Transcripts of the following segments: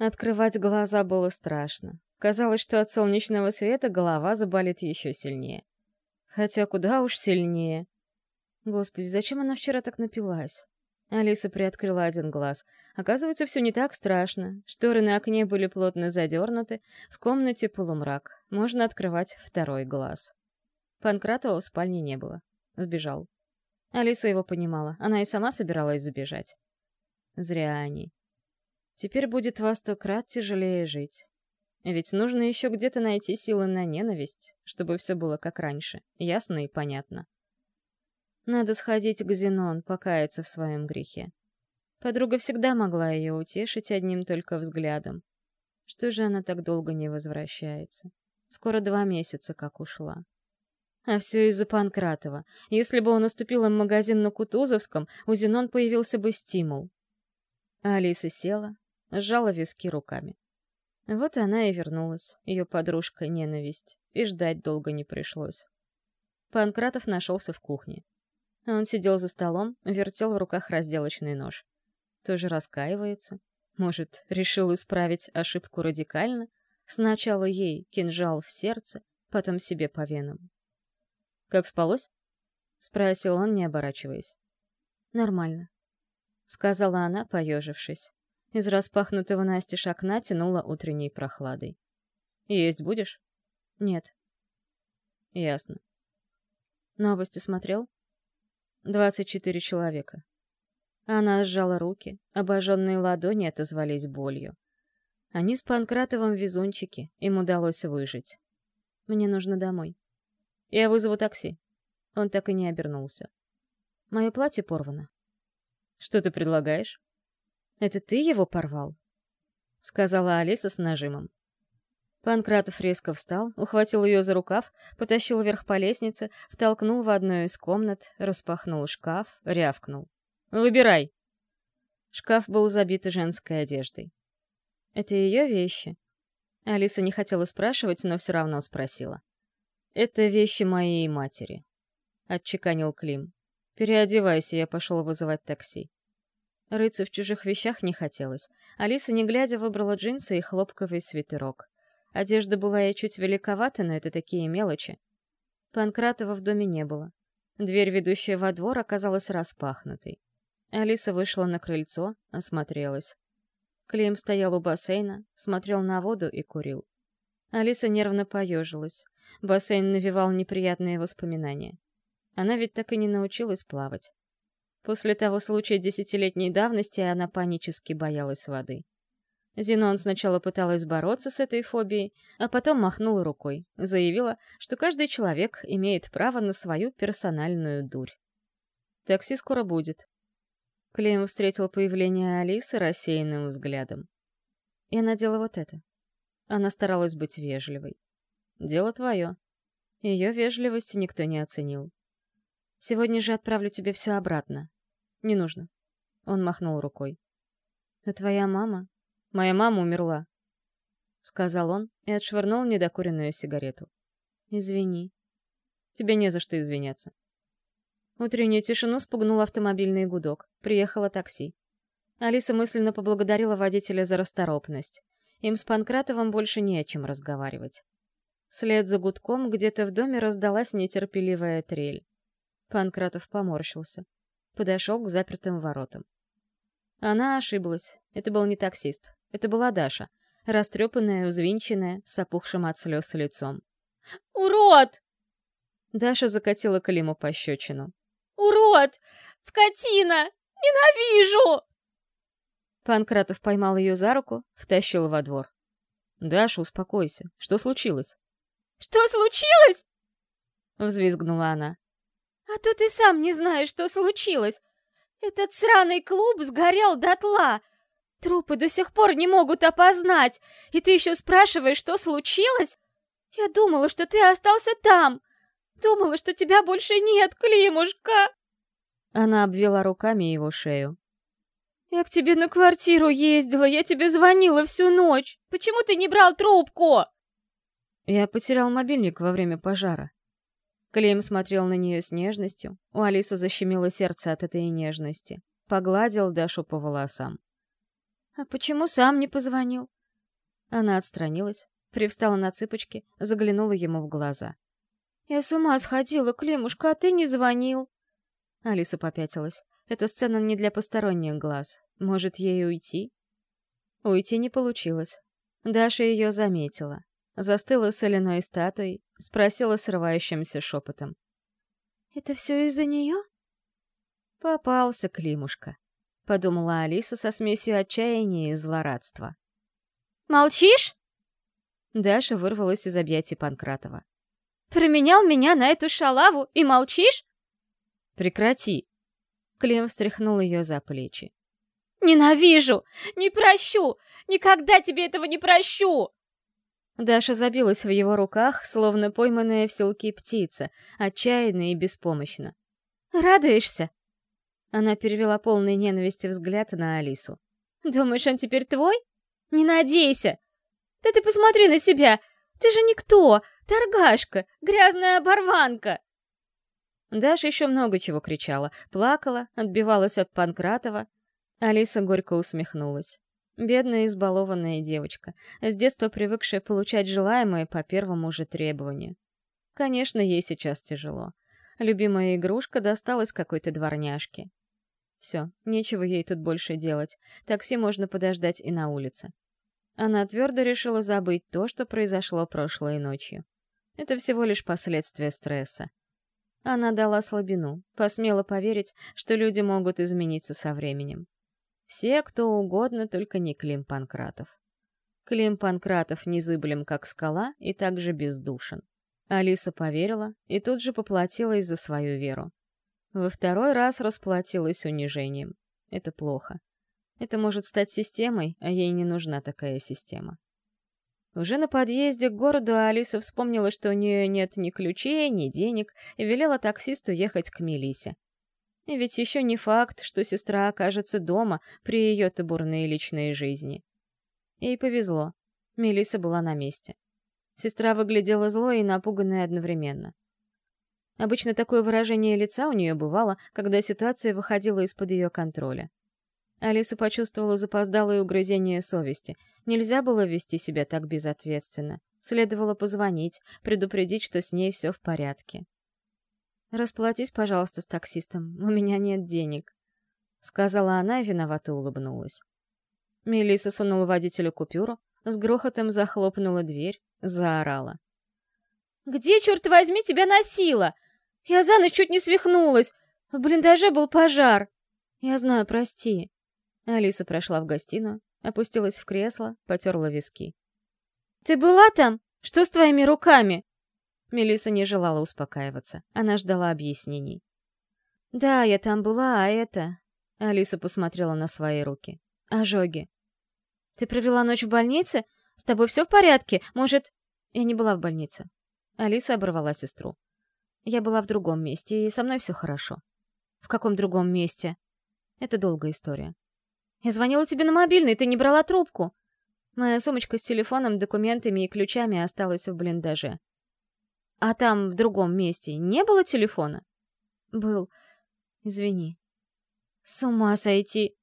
Открывать глаза было страшно. Казалось, что от солнечного света голова заболит еще сильнее. Хотя куда уж сильнее. Господи, зачем она вчера так напилась? Алиса приоткрыла один глаз. Оказывается, все не так страшно. Шторы на окне были плотно задернуты, в комнате полумрак. Можно открывать второй глаз. Панкратова в спальне не было. Сбежал. Алиса его понимала, она и сама собиралась забежать. Зря они. Теперь будет во сто крат тяжелее жить. Ведь нужно еще где-то найти силы на ненависть, чтобы все было как раньше, ясно и понятно. Надо сходить к Зенон, покаяться в своем грехе. Подруга всегда могла ее утешить одним только взглядом. Что же она так долго не возвращается? Скоро два месяца как ушла. А все из-за Панкратова. Если бы он уступил им магазин на Кутузовском, у Зенон появился бы стимул. Алиса села, сжала виски руками. Вот она и вернулась, ее подружка ненависть, и ждать долго не пришлось. Панкратов нашелся в кухне. Он сидел за столом, вертел в руках разделочный нож. Тоже раскаивается. Может, решил исправить ошибку радикально? Сначала ей кинжал в сердце, потом себе по венам. «Как спалось?» — спросил он, не оборачиваясь. «Нормально», — сказала она, поежившись. Из распахнутого настежь окна тянуло утренней прохладой. «Есть будешь?» «Нет». «Ясно». «Новости смотрел?» «Двадцать четыре человека». Она сжала руки, обожженные ладони отозвались болью. Они с Панкратовым везунчики, им удалось выжить. «Мне нужно домой». Я вызову такси. Он так и не обернулся. Мое платье порвано. Что ты предлагаешь? Это ты его порвал? Сказала Алиса с нажимом. Панкратов резко встал, ухватил ее за рукав, потащил вверх по лестнице, втолкнул в одну из комнат, распахнул шкаф, рявкнул. «Выбирай!» Шкаф был забит женской одеждой. «Это ее вещи?» Алиса не хотела спрашивать, но все равно спросила. «Это вещи моей матери», — отчеканил Клим. «Переодевайся, я пошел вызывать такси». Рыться в чужих вещах не хотелось. Алиса, не глядя, выбрала джинсы и хлопковый свитерок. Одежда была ей чуть великовата, но это такие мелочи. Панкратова в доме не было. Дверь, ведущая во двор, оказалась распахнутой. Алиса вышла на крыльцо, осмотрелась. Клим стоял у бассейна, смотрел на воду и курил. Алиса нервно поежилась. Бассейн навевал неприятные воспоминания. Она ведь так и не научилась плавать. После того случая десятилетней давности она панически боялась воды. Зенон сначала пыталась бороться с этой фобией, а потом махнула рукой, заявила, что каждый человек имеет право на свою персональную дурь. Такси скоро будет. Клейм встретил появление Алисы рассеянным взглядом. Я надела вот это. Она старалась быть вежливой. Дело твое. Ее вежливости никто не оценил. Сегодня же отправлю тебе все обратно. Не нужно. Он махнул рукой. А твоя мама? Моя мама умерла. Сказал он и отшвырнул недокуренную сигарету. Извини. Тебе не за что извиняться. Утреннюю тишину спугнул автомобильный гудок. Приехало такси. Алиса мысленно поблагодарила водителя за расторопность. Им с Панкратовым больше не о чем разговаривать. Вслед за гудком где-то в доме раздалась нетерпеливая трель. Панкратов поморщился. Подошел к запертым воротам. Она ошиблась. Это был не таксист. Это была Даша. Растрепанная, взвинченная, с опухшим от слез лицом. «Урод!» Даша закатила Климу пощечину. «Урод! Скотина! Ненавижу!» Панкратов поймал ее за руку, втащил во двор. «Даша, успокойся. Что случилось?» «Что случилось?» — взвизгнула она. «А то ты сам не знаешь, что случилось. Этот сраный клуб сгорел дотла. Трупы до сих пор не могут опознать. И ты еще спрашиваешь, что случилось? Я думала, что ты остался там. Думала, что тебя больше нет, Климушка!» Она обвела руками его шею. «Я к тебе на квартиру ездила, я тебе звонила всю ночь. Почему ты не брал трубку?» Я потерял мобильник во время пожара. Клейм смотрел на нее с нежностью. У Алисы защемило сердце от этой нежности. Погладил Дашу по волосам. «А почему сам не позвонил?» Она отстранилась, привстала на цыпочки, заглянула ему в глаза. «Я с ума сходила, Климушка, а ты не звонил!» Алиса попятилась. Эта сцена не для посторонних глаз. Может, ей уйти? Уйти не получилось. Даша ее заметила. Застыла соляной статуей, спросила срывающимся шепотом. «Это все из-за нее?» «Попался Климушка», — подумала Алиса со смесью отчаяния и злорадства. «Молчишь?» Даша вырвалась из объятий Панкратова. «Променял меня на эту шалаву и молчишь?» «Прекрати!» Клим встряхнул ее за плечи. «Ненавижу! Не прощу! Никогда тебе этого не прощу!» Даша забилась в его руках, словно пойманная в селки птица, отчаянно и беспомощно. «Радуешься?» Она перевела полный ненависти взгляд на Алису. «Думаешь, он теперь твой? Не надейся! Да ты посмотри на себя! Ты же никто! Торгашка! Грязная оборванка!» Даша еще много чего кричала, плакала, отбивалась от Панкратова. Алиса горько усмехнулась. Бедная избалованная девочка, с детства привыкшая получать желаемое по первому же требованию. Конечно, ей сейчас тяжело. Любимая игрушка досталась какой-то дворняжке. Все, нечего ей тут больше делать. Такси можно подождать и на улице. Она твердо решила забыть то, что произошло прошлой ночью. Это всего лишь последствия стресса. Она дала слабину, посмела поверить, что люди могут измениться со временем. Все, кто угодно, только не Клим Панкратов. Клим Панкратов незыблем, как скала, и также бездушен. Алиса поверила и тут же поплатилась за свою веру. Во второй раз расплатилась унижением. Это плохо. Это может стать системой, а ей не нужна такая система. Уже на подъезде к городу Алиса вспомнила, что у нее нет ни ключей, ни денег, и велела таксисту ехать к Мелисе. И ведь еще не факт, что сестра окажется дома при ее табурной личной жизни. Ей повезло. Мелиса была на месте. Сестра выглядела злой и напуганной одновременно. Обычно такое выражение лица у нее бывало, когда ситуация выходила из-под ее контроля. Алиса почувствовала запоздалое угрызение совести. Нельзя было вести себя так безответственно. Следовало позвонить, предупредить, что с ней все в порядке. «Расплатись, пожалуйста, с таксистом, у меня нет денег», — сказала она и виновато улыбнулась. Мелисса сунула водителю купюру, с грохотом захлопнула дверь, заорала. «Где, черт возьми, тебя носила? Я за ночь чуть не свихнулась. В блиндаже был пожар. Я знаю, прости. Алиса прошла в гостиную, опустилась в кресло, потерла виски. «Ты была там? Что с твоими руками?» Мелиса не желала успокаиваться. Она ждала объяснений. «Да, я там была, а это...» Алиса посмотрела на свои руки. «Ожоги». «Ты провела ночь в больнице? С тобой все в порядке? Может...» «Я не была в больнице». Алиса оборвала сестру. «Я была в другом месте, и со мной все хорошо». «В каком другом месте?» «Это долгая история. Я звонила тебе на мобильный, ты не брала трубку. Моя сумочка с телефоном, документами и ключами осталась в блиндаже. А там, в другом месте, не было телефона? Был. Извини. С ума сойти.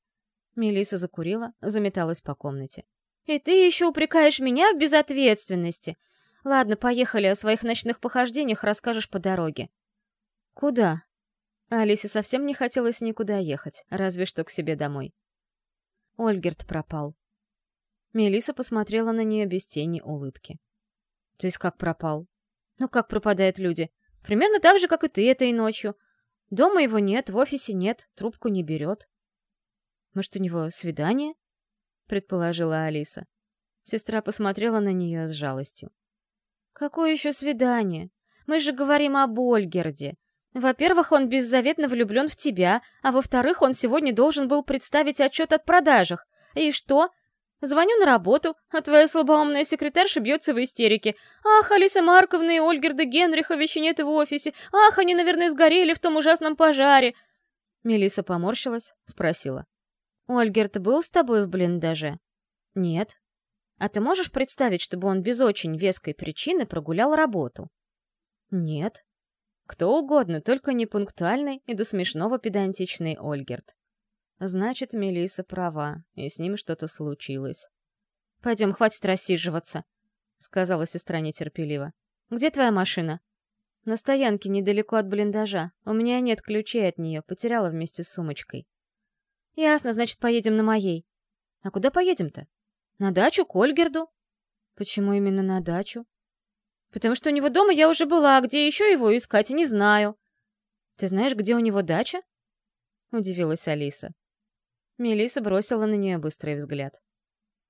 Мелиса закурила, заметалась по комнате. И ты еще упрекаешь меня в безответственности. Ладно, поехали, о своих ночных похождениях расскажешь по дороге. Куда? Алисе совсем не хотелось никуда ехать, разве что к себе домой. Ольгерт пропал. Мелиса посмотрела на нее без тени улыбки. То есть как пропал? Ну как пропадают люди? Примерно так же, как и ты этой ночью. Дома его нет, в офисе нет, трубку не берет. Может, у него свидание? Предположила Алиса. Сестра посмотрела на нее с жалостью. Какое еще свидание? Мы же говорим об Ольгерде. Во-первых, он беззаветно влюблен в тебя, а во-вторых, он сегодня должен был представить отчет от продажах. И что? Звоню на работу, а твоя слабоумная секретарша бьется в истерике. Ах, Алиса Марковна и Ольгерда Генриховича нет в офисе. Ах, они, наверное, сгорели в том ужасном пожаре. Мелиса поморщилась, спросила. «Ольгерт был с тобой в блиндаже?» «Нет». «А ты можешь представить, чтобы он без очень веской причины прогулял работу?» «Нет». Кто угодно, только не пунктуальный и до смешного педантичный Ольгерт. Значит, Мелиса права, и с ним что-то случилось. «Пойдем, хватит рассиживаться», — сказала сестра нетерпеливо. «Где твоя машина?» «На стоянке недалеко от блиндажа. У меня нет ключей от нее, потеряла вместе с сумочкой». «Ясно, значит, поедем на моей». «А куда поедем-то?» «На дачу, к Ольгерду». «Почему именно на дачу?» «Потому что у него дома я уже была, а где еще его искать, не знаю». «Ты знаешь, где у него дача?» — удивилась Алиса. Мелиса бросила на нее быстрый взгляд.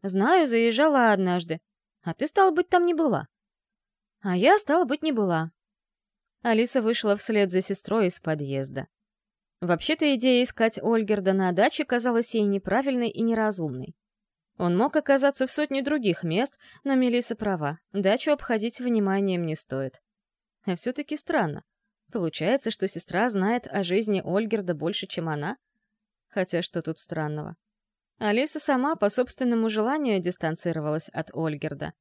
«Знаю, заезжала однажды. А ты, стала быть, там не была?» «А я, стала быть, не была». Алиса вышла вслед за сестрой из подъезда. Вообще-то идея искать Ольгерда на даче казалась ей неправильной и неразумной. Он мог оказаться в сотне других мест, но Мелиса права, дачу обходить вниманием не стоит. А все-таки странно. Получается, что сестра знает о жизни Ольгерда больше, чем она? Хотя что тут странного? Алиса сама по собственному желанию дистанцировалась от Ольгерда.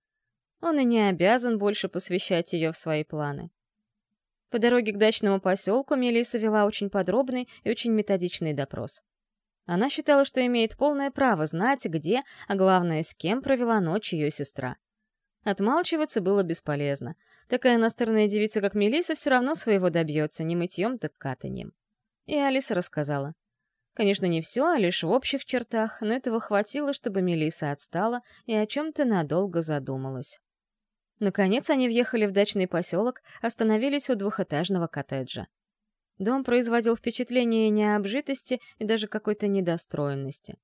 Он и не обязан больше посвящать ее в свои планы. По дороге к дачному поселку Мелиса вела очень подробный и очень методичный допрос. Она считала, что имеет полное право знать, где, а главное, с кем провела ночь ее сестра. Отмалчиваться было бесполезно. Такая настырная девица, как Мелиса, все равно своего добьется, не мытьем, так катаньем. И Алиса рассказала. Конечно, не все, а лишь в общих чертах, но этого хватило, чтобы Мелиса отстала и о чем-то надолго задумалась. Наконец они въехали в дачный поселок, остановились у двухэтажного коттеджа. Дом производил впечатление необжитости и даже какой-то недостроенности.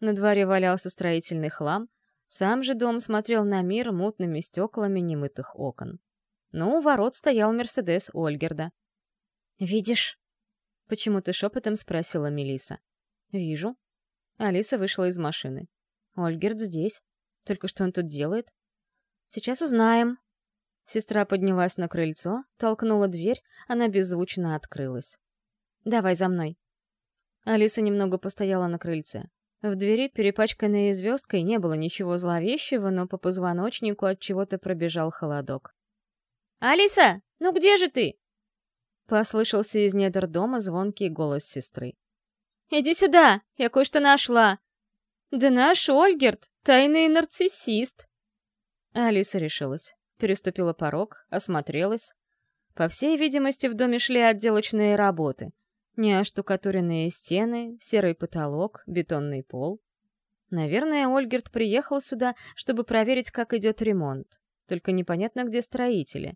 На дворе валялся строительный хлам, сам же дом смотрел на мир мутными стеклами немытых окон. Но у ворот стоял Мерседес Ольгерда. «Видишь?» — почему-то шепотом спросила Мелиса. «Вижу». Алиса вышла из машины. «Ольгерд здесь. Только что он тут делает?» «Сейчас узнаем». Сестра поднялась на крыльцо, толкнула дверь, она беззвучно открылась. «Давай за мной». Алиса немного постояла на крыльце. В двери, перепачканной звездкой, не было ничего зловещего, но по позвоночнику от чего-то пробежал холодок. «Алиса, ну где же ты?» Послышался из недр дома звонкий голос сестры. «Иди сюда, я кое-что нашла!» «Да наш Ольгерт, тайный нарциссист!» Алиса решилась, переступила порог, осмотрелась. По всей видимости, в доме шли отделочные работы — Неоштукатуренные стены, серый потолок, бетонный пол. Наверное, Ольгерт приехал сюда, чтобы проверить, как идет ремонт. Только непонятно, где строители.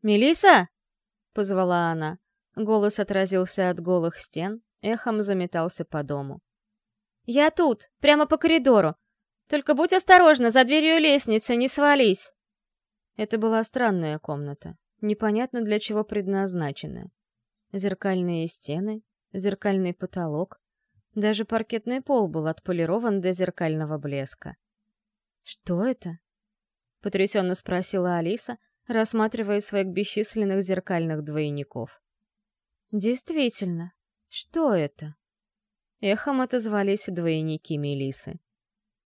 Мелиса! Позвала она. Голос отразился от голых стен, эхом заметался по дому. «Я тут, прямо по коридору. Только будь осторожна, за дверью лестницы, не свались!» Это была странная комната, непонятно для чего предназначенная. Зеркальные стены, зеркальный потолок. Даже паркетный пол был отполирован до зеркального блеска. «Что это?» — потрясенно спросила Алиса, рассматривая своих бесчисленных зеркальных двойников. «Действительно, что это?» Эхом отозвались двойники Мелисы.